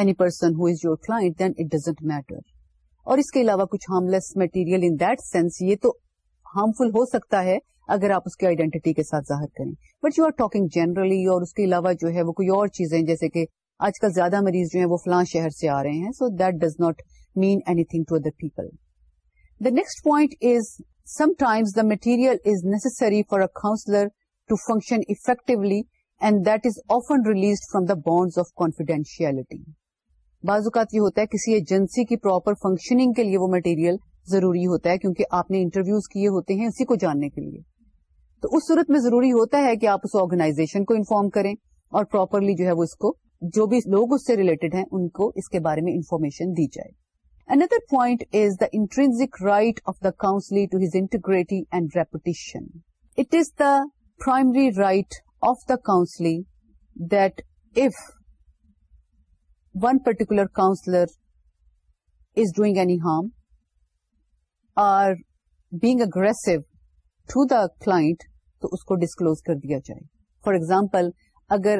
any person who is your then it doesn't matter اور اس کے علاوہ کچھ harmless material in that sense یہ تو ہارمفل ہو سکتا ہے اگر آپ اس کی آئیڈینٹی کے ساتھ ظاہر کریں but you are talking generally اور اس کے علاوہ جو ہے وہ کوئی اور چیزیں جیسے کہ آج کل زیادہ مریض جو ہیں وہ فلاں شہر سے آ رہے ہیں so that does not mean anything to other people the next point is sometimes the material is necessary for a counsellor to function effectively and that is often release from the bonds of confidentiality بعض اوقات یہ ہوتا ہے کسی agency کی proper functioning کے لیے وہ مٹیریل ضروری ہوتا ہے کیونکہ آپ نے انٹرویوز کیے ہوتے ہیں اسی کو جاننے کے لیے تو اس صورت میں ضروری ہوتا ہے کہ آپ اس آرگنائزیشن کو انفارم کریں اور پراپرلی جو ہے وہ اس کو جو بھی لوگ اس سے ریلیٹڈ ہیں ان کو اس کے بارے میں انفارمیشن دی جائے اندر point is the intrinsic right of the counselee to his integrity and reputation it is the primary right of the that if one particular counsellor is doing any harm or being aggressive to the client تو اس کو disclose کر دیا جائے for example اگر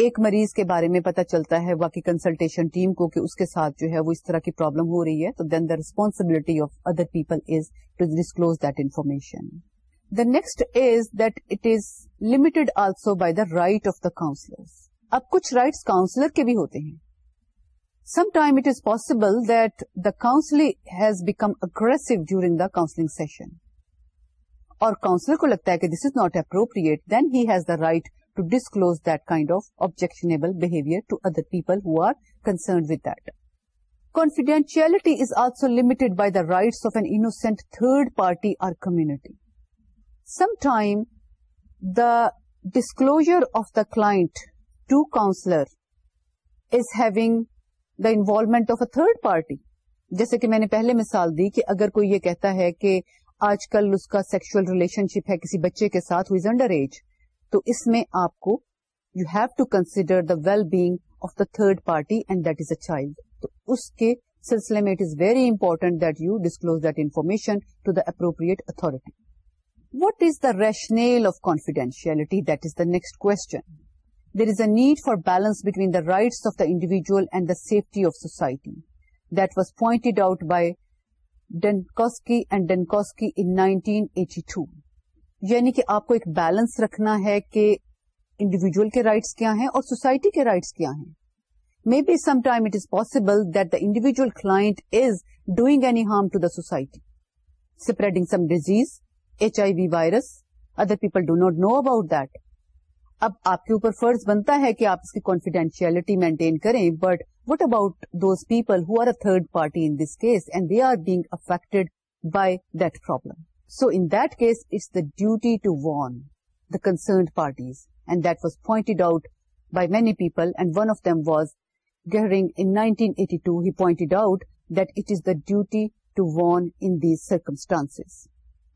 ایک مریض کے بارے میں پتا چلتا ہے واقعی کنسلٹیشن ٹیم کو کہ اس کے ساتھ جو ہے وہ اس طرح کی پرابلم ہو رہی ہے تو then the responsibility of other people is to disclose that information the next is that it is limited also by the right of the counsellor اب کچھ رائٹس کاؤنسلر کے بھی ہوتے ہیں some time it is possible that the counsel has become aggressive during the counselling session اور counsellor کو لگتا ہے کہ this is not appropriate then has the right to disclose that kind of objectionable behavior to other people who are concerned with that. Confidentiality is also limited by the rights of an innocent third party or community. Sometime the disclosure of the client to counselor is having the involvement of a third party. جیسے کہ میں نے پہلے مثال دی کہ اگر کوئی یہ کہتا ہے کہ آج کل اس کا سیکشل ریلیشن شپ ہے کسی بچے کے ساتھ ہوئی از انڈر ایج تو اس میں آپ کو you have to consider the well being of the third party and that is a child تو اس کے سلسلے میں it is very important that you disclose that information to the appropriate authority what is the rationale of confidentiality that is the next question there is a need for balance between the rights of the individual and the safety of society that was pointed out by Denkowski and in nineteen eighty two یعنی کہ آپ کو ایک balance رکھنا ہے کہ individual کے rights کیا ہیں اور سوسائٹی کے رائٹس کیا ہیں may be some time it is possible that the individual client is doing any harm to the society spreading some disease H I V virus other people do not know about that اب آپ کے اوپر فرض بنتا ہے کہ آپ اس کی کانفیڈینشیلٹی مینٹین کریں but what about those people who are a third party in this case and they are being effect by that problem So in that case, it's the duty to warn the concerned parties, and that was pointed out by many people, and one of them was Goering in 1982. He pointed out that it is the duty to warn in these circumstances.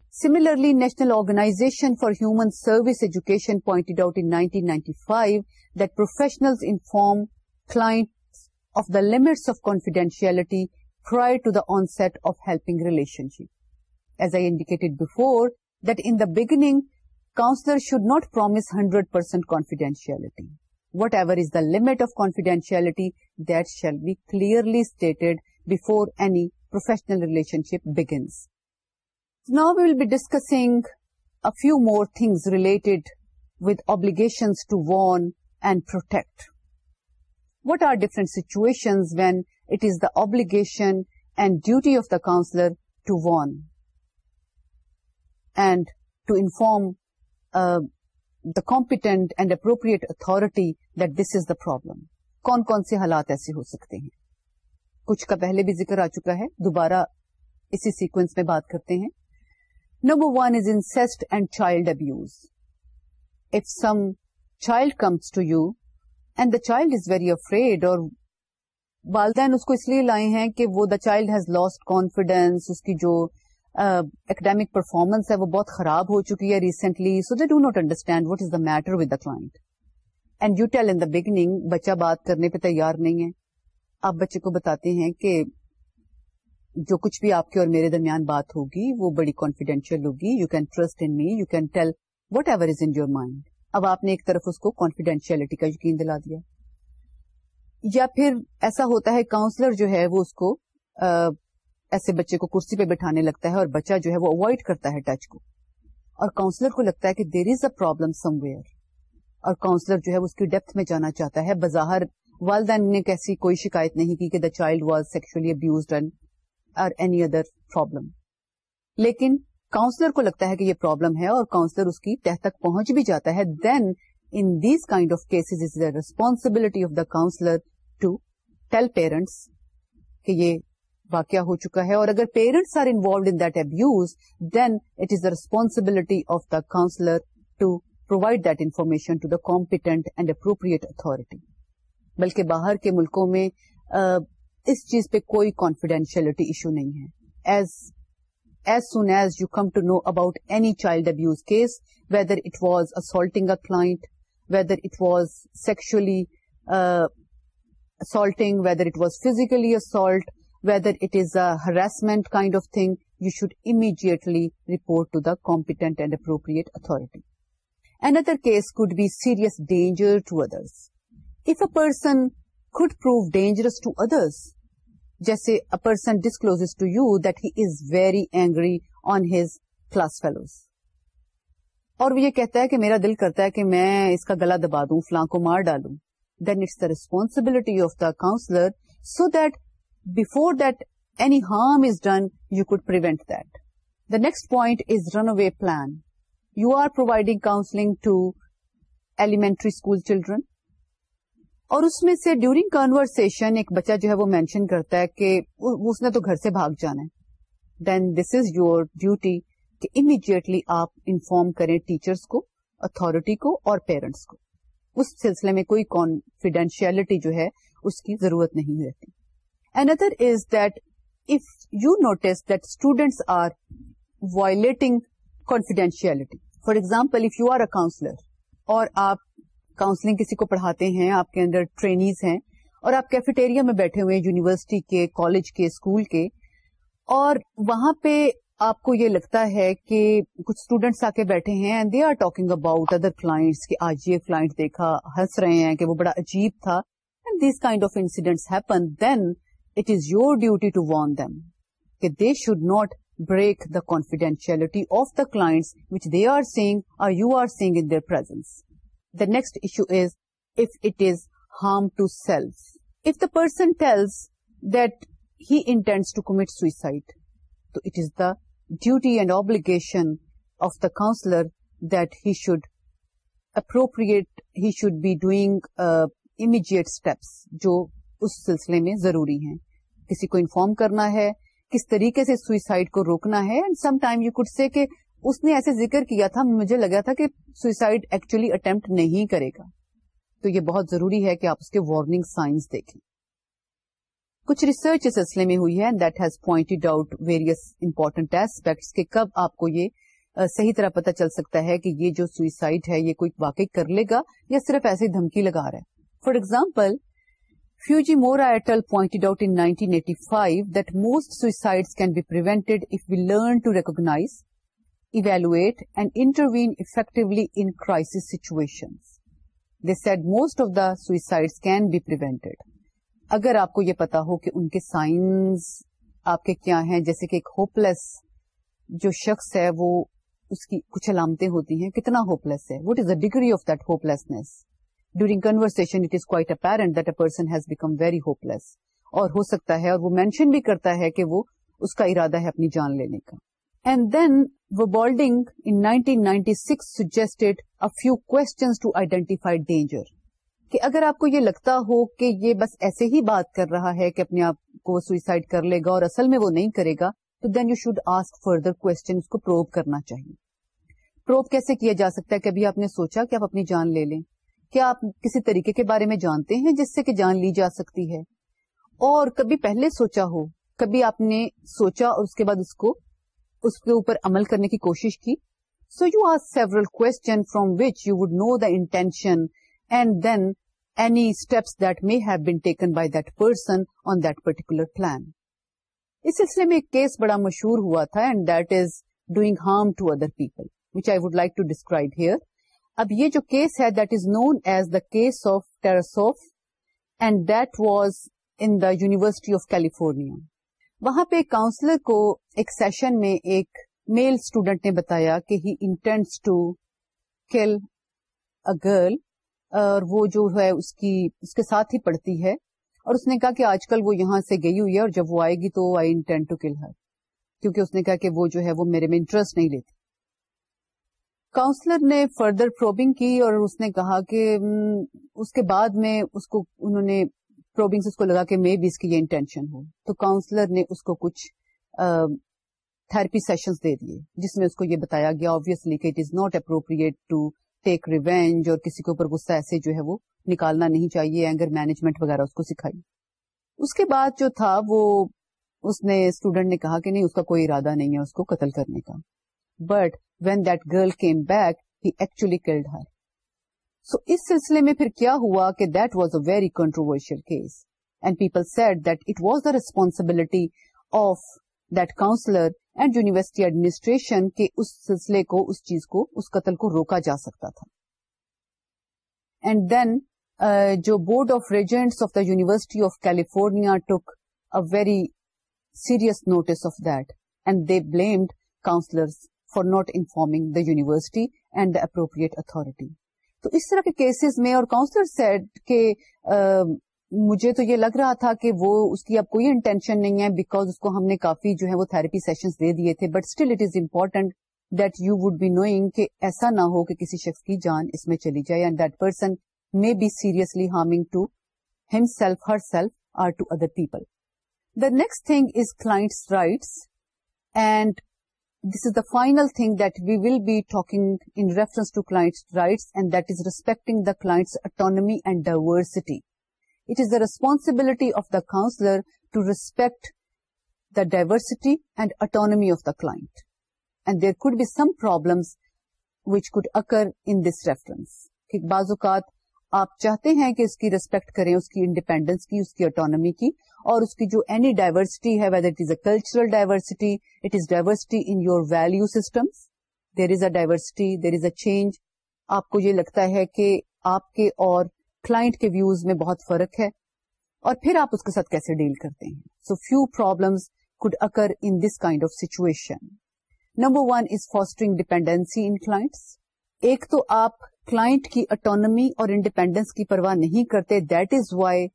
Similarly, National Organization for Human Service Education pointed out in 1995 that professionals inform clients of the limits of confidentiality prior to the onset of helping relationship as I indicated before, that in the beginning, counselor should not promise 100% confidentiality. Whatever is the limit of confidentiality, that shall be clearly stated before any professional relationship begins. Now we will be discussing a few more things related with obligations to warn and protect. What are different situations when it is the obligation and duty of the counselor to warn? And to inform the and and appropriate authority this is the problem کون کون سے حالات ایسے ہو سکتے ہیں کچھ کا پہلے بھی ذکر آ چکا ہے دوبارہ اسی سیکوینس میں بات کرتے ہیں number one is incest and child abuse if some child comes to you and the child is very afraid اور والدین اس کو اس لیے لائے ہیں کہ وہ the child has lost confidence اس کی جو اکڈیمک پرفارمنس ہے وہ بہت خراب ہو چکی ہے recently so they do not understand what is the matter with the client and you tell in beginning بچہ بات کرنے پہ تیار نہیں ہے آپ بچے کو بتاتے ہیں کہ جو کچھ بھی آپ کے اور میرے درمیان بات ہوگی وہ بڑی کانفیڈینشیل ہوگی you can trust in me you can tell whatever is in your mind اب آپ نے ایک طرف اس کو کانفیڈینشیلٹی کا یقین دلا دیا یا پھر ایسا ہوتا ہے کاؤنسلر جو ہے وہ اس کو ایسے بچے کو کرسی پہ بٹھانے لگتا ہے اور بچہ جو ہے وہ اوائڈ کرتا ہے ٹچ کو اور کاؤنسلر کو لگتا ہے کہ there is a problem somewhere اور کاؤنسلر جو ہے اس کی ڈیپتھ میں جانا چاہتا ہے بظاہر والدین نے کیسی کوئی شکایت نہیں کی کہ the child was sexually abused اور اینی ادر پرابلم لیکن کاؤنسلر کو لگتا ہے کہ یہ پرابلم ہے اور کاؤنسلر اس کی تہ تک پہنچ بھی جاتا ہے then in these kind of cases is the responsibility of the counsellor to tell parents کہ یہ واقعہ ہو چکا ہے اور اگر parents are involved in that abuse then it is the responsibility of the counsellor to provide that information to the competent and appropriate authority بلکہ باہر کے ملکوں میں uh, اس چیز پہ کوئی کانفیڈینشلٹی ایشو نہیں ہے as as soon as you come to know about any child abuse case whether it was assaulting a client whether it was sexually assaulting whether it was physically assault whether it is a harassment kind of thing, you should immediately report to the competent and appropriate authority. Another case could be serious danger to others. If a person could prove dangerous to others, just a person discloses to you that he is very angry on his class fellows. اور وہ یہ کہتا ہے کہ میرا دل کرتا ہے کہ میں اس کا گلا دبا دوں فلاں کو مار ڈالوں then it's the responsibility of the counsellor so that before that harm is done you could prevent that the next point is run away plan you are providing counselling to elementary school children اور اس میں سے during conversation ایک بچہ جو ہے وہ mention کرتا ہے کہ اس نے تو گھر سے بھاگ جانا ہے then this is your duty کہ امیڈیٹلی آپ انفارم کریں ٹیچرس کو اتارٹی کو اور پیرنٹس کو اس سلسلے میں کوئی کانفیڈینشلٹی جو ہے اس کی ضرورت نہیں رہتی another is that if you notice that students are violating confidentiality for example if you are a counselor اور آپ کاؤنسلنگ کسی کو پڑھاتے ہیں آپ کے اندر ٹرینیز ہیں اور آپ کیفیٹیریا میں بیٹھے ہوئے یونیورسٹی کے کالج کے اسکول کے اور وہاں پہ آپ کو یہ لگتا ہے کہ کچھ اسٹوڈینٹس آ کے بیٹھے ہیں and they are talking about other clients کہ آج یہ کلائنٹ دیکھا ہنس رہے ہیں کہ وہ بڑا عجیب تھا and these kind of incidents happen then it is your duty to warn them کہ they should not break the confidentiality of the client which they are saying or you are saying in their presence the next issue is if it is harm to self if the person tells that he intends to commit suicide تو it is the duty and obligation of the counsellor that he should appropriate he should be doing immediate steps جو اس سلسلے میں ضروری ہیں کسی کو inform کرنا ہے کس طریقے سے سوئسائڈ کو روکنا ہے and some time you could say کہ اس نے ایسے ذکر کیا تھا مجھے لگا تھا کہ سوئسائڈ ایکچولی اٹمپٹ نہیں کرے گا تو یہ بہت ضروری ہے کہ آپ اس کے وارننگ سائنس دیکھیں کچھ ریسرچ اس سلسلے میں ہوئی ہے that has pointed out important aspects کہ کب آپ کو یہ صحیح طرح پتہ چل سکتا ہے کہ یہ جو سوئسائڈ ہے یہ کوئی واقعی کر لے گا یا صرف ایسے دھمکی لگا رہا ہے for example that most suicides can be prevented if we learn can be evaluate learn to effectively and intervene situations. They said most most of suicides can be prevented. اگر آپ کو یہ پتا ہو کہ ان کے سائنز آپ کے کیا ہیں جیسے کہ ایک ہوپلیس جو شخص ہے وہ اس کی کچھ علامتیں ہوتی ہیں کتنا ہوپلیس ہے what is the degree of that hopelessness during conversation it is quite apparent that a person has become very hopeless اور ہو سکتا ہے اور وہ مینشن بھی کرتا ہے کہ وہ اس کا ارادہ ہے اپنی جان لینے کا and then Balding in 1996 suggested a few questions to identify danger کہ اگر آپ کو یہ لگتا ہو کہ یہ بس ایسے ہی بات کر رہا ہے کہ اپنے آپ کو سوئسائڈ کر لے گا اور اصل میں وہ نہیں کرے گا تو then you should ask further question کو پروو کرنا چاہیے پروو کیسے کیا جا سکتا ہے کبھی آپ نے سوچا کہ آپ اپنی جان لے لیں کیا آپ کسی طریقے کے بارے میں جانتے ہیں جس سے کہ جان لی جا سکتی ہے اور کبھی پہلے سوچا ہو کبھی آپ نے سوچا اور اس کے بعد اس اس کو کے اوپر عمل کرنے کی کوشش کی so you are several which you would know the intention and then any steps that may have been taken by that person on that particular plan اس سلسلے میں ایک کیس بڑا مشہور ہوا تھا and that is doing harm to other people which I would like to describe here اب یہ جو کیس ہے that is known as the case of Tarasoff and that was in the university of California وہاں پہ counsellor کو ایک session میں ایک میل اسٹوڈینٹ نے بتایا کہ ہی انٹینٹس ٹو کل ا گرل اور وہ جو ہے اس کے ساتھ ہی پڑھتی ہے اور اس نے کہا کہ آج کل وہ یہاں سے گئی ہوئی ہے اور جب وہ آئے گی تو I intent to kill her کیونکہ اس نے کہا کہ وہ جو ہے وہ میرے میں انٹرسٹ نہیں لیتی کاؤنسلر نے فردر پروبنگ کی اور اس نے کہا کہ اس کے بعد میں اس کو انہوں نے پروبنگ اس کو لگا کہ میں بھی اس کی یہ انٹینشن ہو تو کاؤنسلر نے اس کو کچھ تھراپی سیشن دے دیے جس میں اس کو یہ بتایا گیا آبیسلی کہ it is not appropriate to take revenge اور کسی کے اوپر غصہ ایسے جو ہے وہ نکالنا نہیں چاہیے اینگر مینجمنٹ وغیرہ اس کو سکھائی اس کے بعد جو تھا وہ اس نے اسٹوڈینٹ نے کہا کہ نہیں اس کا کوئی ارادہ نہیں ہے اس کو قتل کرنے کا but when the girl came back he actually killed her so اس سلسلے میں پھر کیا ہوا کہ that was a very controversial case and people said that it was the responsibility of دسلر and university administration کے اس سلسلے کو اس چیز کو اس قتل کو روکا جا سکتا تھا اینڈ دین uh, جو board of regents of the university of California took a very serious notice of that and they blamed counsellor for not informing the university and the appropriate authority تو اس طرح کے cases میں اور counsellor کے مجھے تو یہ لگ رہا تھا کہ وہ اس کی اب کوئی انٹینشن نہیں ہے بیکاز اس کو ہم نے کافی جو ہے وہ تھراپی سیشنز دے دیے تھے but still it is important that you would be knowing کہ ایسا نہ ہو کہ کسی شخص کی جان اس میں چلی جائے and that person may be seriously harming to himself herself or to other people the next thing is client rights and This is the final thing that we will be talking in reference to client's rights, and that is respecting the client's autonomy and diversity. It is the responsibility of the counselor to respect the diversity and autonomy of the client. And there could be some problems which could occur in this reference. آپ چاہتے ہیں کہ اس کی respect کریں اس کی independence کی اس کی autonomy کی اور اس کی جو اینی ڈائیورسٹی ہے whether it is a cultural diversity it is diversity in your value system there is a diversity there is a change آپ کو یہ لگتا ہے کہ آپ کے اور کلائنٹ کے ویوز میں بہت فرق ہے اور پھر آپ اس کے ساتھ کیسے ڈیل کرتے ہیں so few problems could occur in this kind of situation number one is fostering dependency in class ایک تو آپ کلائنٹ کی اٹانمی اور انڈیپینڈینس کی پرواہ نہیں کرتے that is why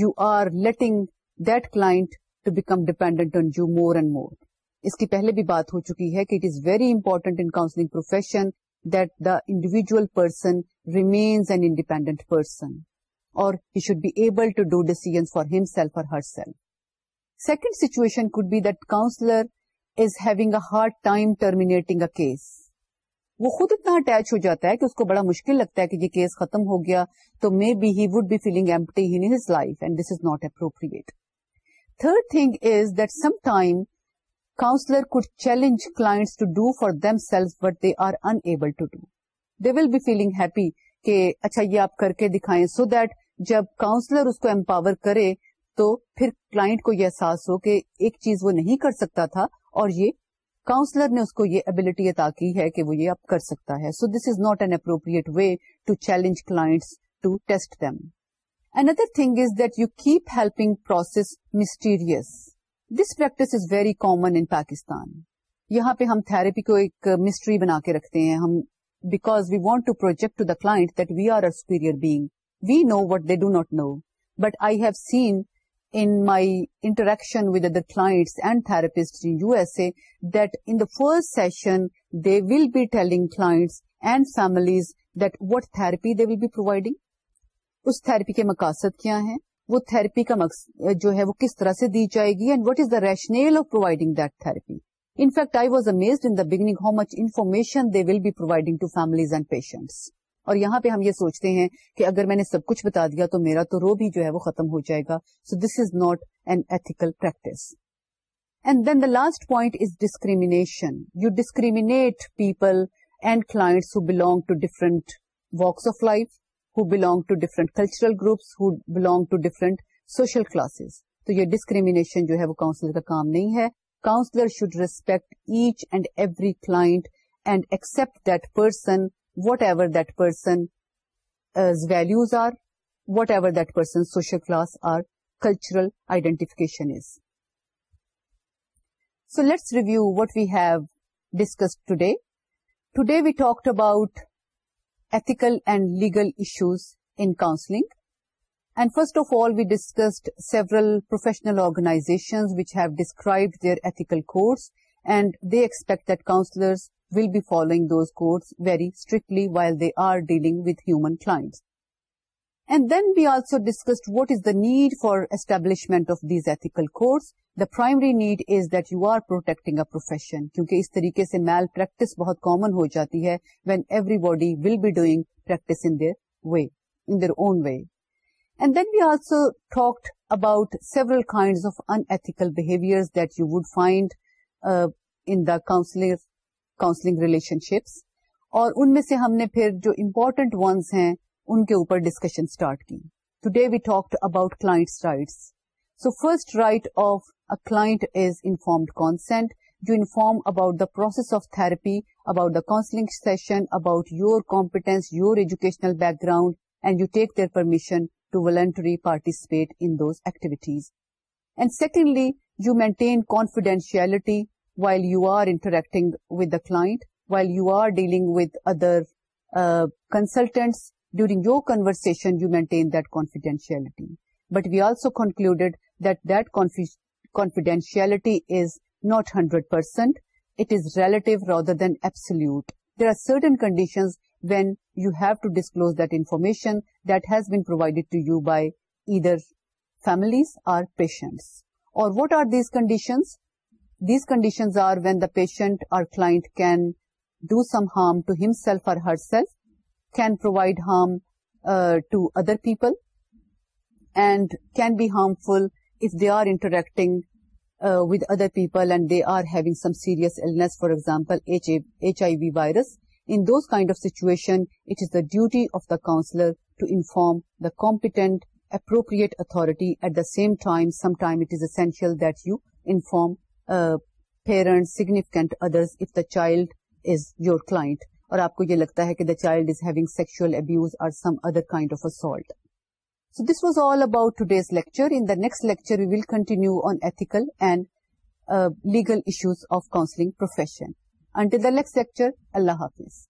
you are letting that client to become dependent on you more and more اس کی پہلے بھی بات ہو چکی ہے کہ it is very important in counselling profession that the individual person remains an independent person اور he should be able to do decision for himself اور herself second situation be that counsellor is having a hard time terminating a case وہ خود اتنا attach ہو جاتا ہے کہ اس کو بڑا مشکل لگتا ہے کہ یہ کیس ختم ہو گیا تو may be he would be feeling empty in his life and this is not appropriate third thing is that some time counsellor could challenge clients to do for themself but they are unable to do they will be feeling happy کہ اچھا یہ آپ کر کے دکھائیں so that جب counsellor اس کو امپاور کرے تو پھر کلاٹ کو یہ احساس ہو کہ ایک چیز وہ نہیں کر سکتا تھا اور یہ کاؤنسلر نے اس کو یہ ابلٹی عطا کی ہے کہ وہ یہ اب کر سکتا ہے so this is not an appropriate way to challenge clients to test them another thing is that you keep help process mystery this practice is very common in Pakistan یہاں پہ ہم تھراپی کو ایک مسٹری بنا کے رکھتے ہیں ہم because we want to project to the client we are are superior because we know what they do not know but I have seen in my interaction with other clients and therapist U S A that in first session they will be telling clients and families that what therapy they will be providing اس therapy کے مقاصد کیا ہے وہ therapy کا جو ہے وہ کس طرح سے دی جائے گی and what is the rationale of providing that therapy in fact I was amazed in the beginning how much information they will be providing to families and patients اور یہاں پہ ہم یہ سوچتے ہیں کہ اگر میں نے سب کچھ بتا دیا تو میرا تو رو بھی جو ہے وہ ختم ہو جائے گا so this is not an ethical practice and then the last point is discrimination you discriminate people and clients belong to different walks of life who belong to different cultural groups who belong to different social classes تو یہ discrimination جو ہے وہ counsellor کا کام نہیں ہے counsellor should respect each and every client and accept that person whatever that person's uh, values are, whatever that person's social class or cultural identification is. So let's review what we have discussed today. Today we talked about ethical and legal issues in counseling. And first of all, we discussed several professional organizations which have described their ethical codes, and they expect that counselors will be following those code very strictly while they are dealing with human client and then be also discussed what is the need for establishment of these ethical codes the primary need is that you are protecting a profession کیونکہ اس طریقے سے میل practice بہت common ہو جاتی ہے that everybody will be doing practice in their way their own way and then be also talk about several kinds of unethical behaviours that you would find in the counsel counselling relationships اور ان میں سے ہم نے پھر جو important ones ہیں ان کے اوپر ڈسکشن اسٹارٹ کی today we talk about clients rights so first right of a client is informed consent you inform about the process of therapy about the counselling session about your competence your educational background and you take their permission to voluntary participate in those activities and secondly you maintain confidentiality while you are interacting with the client, while you are dealing with other uh, consultants. During your conversation, you maintain that confidentiality. But we also concluded that confidentiality is not 100%. It is relative rather than absolute. There are certain conditions when you have to disclose that information that has been provided to you by either families or patients. Or what are these conditions? These conditions are when the patient or client can do some harm to himself or herself, can provide harm uh, to other people, and can be harmful if they are interacting uh, with other people and they are having some serious illness, for example, HIV virus. In those kind of situation, it is the duty of the counselor to inform the competent, appropriate authority. At the same time, sometimes it is essential that you inform parent significant other if the child is your client اور آپ کو یہ لگتا ہے کہ the child is having sexual abuse or some other kind of assault so this was all about today's lecture in the next lecture we will continue on ethical and legal issues of counselling profession until the next lecture اللہ حافظ